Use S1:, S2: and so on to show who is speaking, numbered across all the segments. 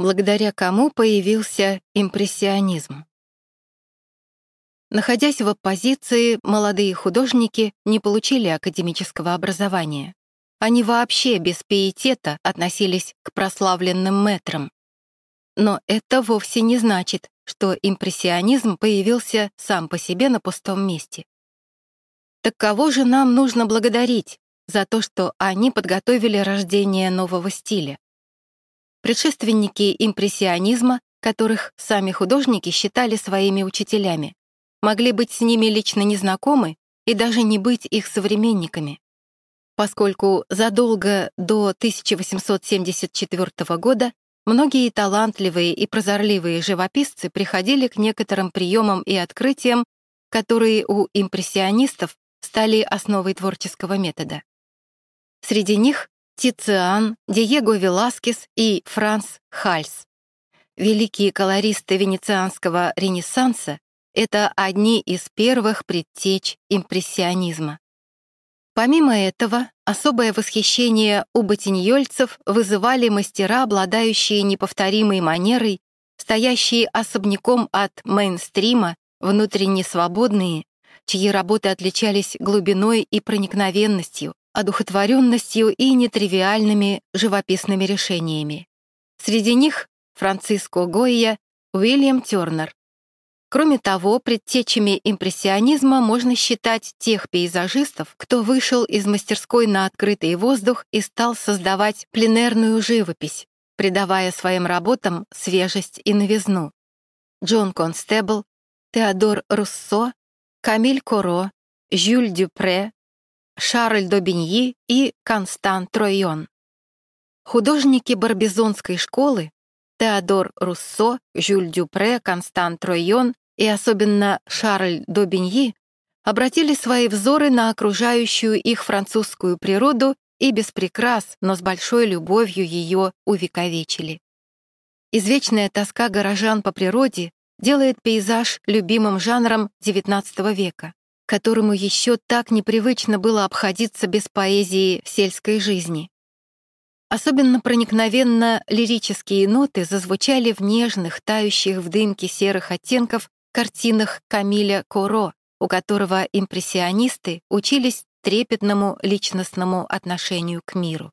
S1: благодаря кому появился импрессионизм. Находясь в оппозиции, молодые художники не получили академического образования. Они вообще без пиетета относились к прославленным мэтрам. Но это вовсе не значит, что импрессионизм появился сам по себе на пустом месте. Так кого же нам нужно благодарить за то, что они подготовили рождение нового стиля? Предшественники импрессионизма, которых сами художники считали своими учителями, могли быть с ними лично незнакомы и даже не быть их современниками. Поскольку задолго до 1874 года многие талантливые и прозорливые живописцы приходили к некоторым приемам и открытиям, которые у импрессионистов стали основой творческого метода. Среди них Тициан, Диего Веласкес и Франц Хальс. Великие колористы венецианского ренессанса — это одни из первых предтеч импрессионизма. Помимо этого, особое восхищение у ботиньольцев вызывали мастера, обладающие неповторимой манерой, стоящие особняком от мейнстрима, внутренне свободные, чьи работы отличались глубиной и проникновенностью, одухотворенностью и нетривиальными живописными решениями. Среди них Франциско Гойя, Уильям Тернер. Кроме того, предтечами импрессионизма можно считать тех пейзажистов, кто вышел из мастерской на открытый воздух и стал создавать пленерную живопись, придавая своим работам свежесть и новизну. Джон Констебл, Теодор Руссо, Камиль Коро, Жюль Дюпре, Шарль Добиньи и Констан Тройон. Художники барбизонской школы Теодор Руссо, Жюль Дюпре, Констан Тройон и особенно Шарль Добиньи обратили свои взоры на окружающую их французскую природу и без прикрас, но с большой любовью ее увековечили. Извечная тоска горожан по природе делает пейзаж любимым жанром XIX века которому еще так непривычно было обходиться без поэзии сельской жизни. Особенно проникновенно лирические ноты зазвучали в нежных, тающих в дымке серых оттенков картинах Камиля Коро, у которого импрессионисты учились трепетному личностному отношению к миру.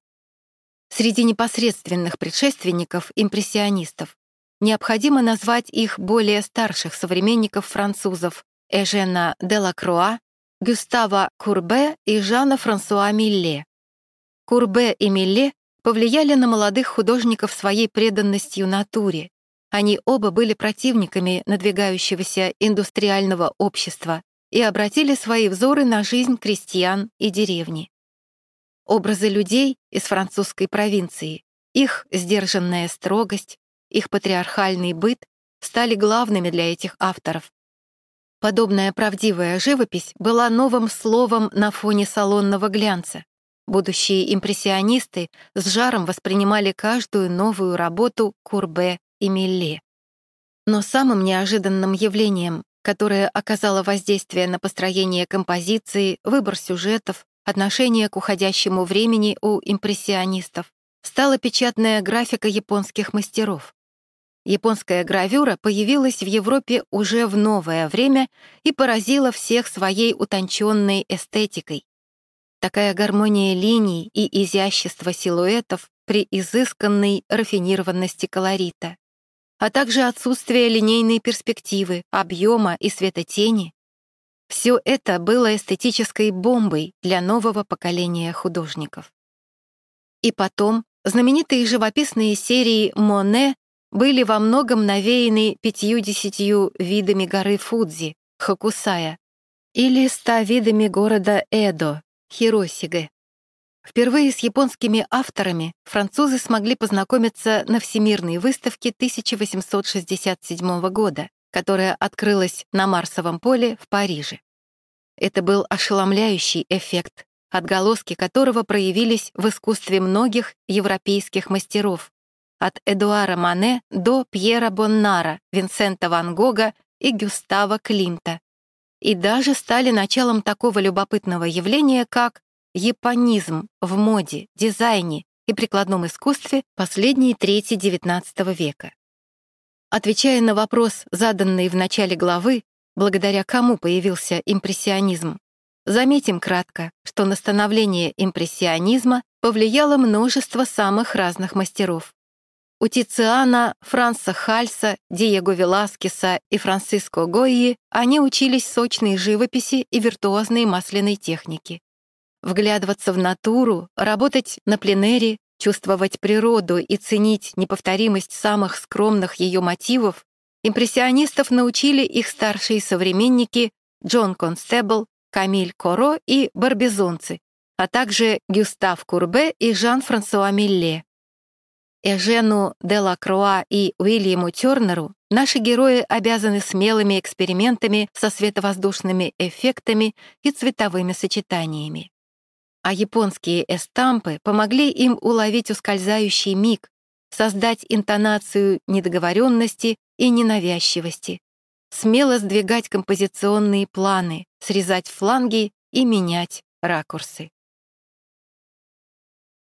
S1: Среди непосредственных предшественников импрессионистов необходимо назвать их более старших современников французов Эжена Делакруа, Гюстава Курбе и Жана-Франсуа Милле. Курбе и Милле повлияли на молодых художников своей преданностью натуре. Они оба были противниками надвигающегося индустриального общества и обратили свои взоры на жизнь крестьян и деревни. Образы людей из французской провинции, их сдержанная строгость, их патриархальный быт стали главными для этих авторов. Подобная правдивая живопись была новым словом на фоне салонного глянца. Будущие импрессионисты с жаром воспринимали каждую новую работу Курбе и Милле. Но самым неожиданным явлением, которое оказало воздействие на построение композиции, выбор сюжетов, отношение к уходящему времени у импрессионистов, стала печатная графика японских мастеров. Японская гравюра появилась в Европе уже в новое время и поразила всех своей утонченной эстетикой. Такая гармония линий и изящество силуэтов при изысканной рафинированности колорита, а также отсутствие линейной перспективы, объема и светотени. Все это было эстетической бомбой для нового поколения художников. И потом знаменитые живописные серии Моне были во многом навеяны пятью-десятью видами горы Фудзи, Хакусая, или ста видами города Эдо, Хиросиге. Впервые с японскими авторами французы смогли познакомиться на Всемирной выставке 1867 года, которая открылась на Марсовом поле в Париже. Это был ошеломляющий эффект, отголоски которого проявились в искусстве многих европейских мастеров, от Эдуара Мане до Пьера Боннара, Винсента Ван Гога и Гюстава Климта. И даже стали началом такого любопытного явления, как японизм в моде, дизайне и прикладном искусстве последней трети XIX века. Отвечая на вопрос, заданный в начале главы, благодаря кому появился импрессионизм, заметим кратко, что на становление импрессионизма повлияло множество самых разных мастеров. У Тициана, Франца Хальса, Диего Веласкеса и Франциско Гойи они учились сочной живописи и виртуозной масляной технике. Вглядываться в натуру, работать на пленэре, чувствовать природу и ценить неповторимость самых скромных ее мотивов импрессионистов научили их старшие современники Джон Констебл, Камиль Коро и Барбизонцы, а также Гюстав Курбе и Жан-Франсуа Милле. Эжену де Круа и Уильяму Тернеру наши герои обязаны смелыми экспериментами со световоздушными эффектами и цветовыми сочетаниями. А японские эстампы помогли им уловить ускользающий миг, создать интонацию недоговоренности и ненавязчивости, смело сдвигать композиционные планы, срезать фланги и менять ракурсы.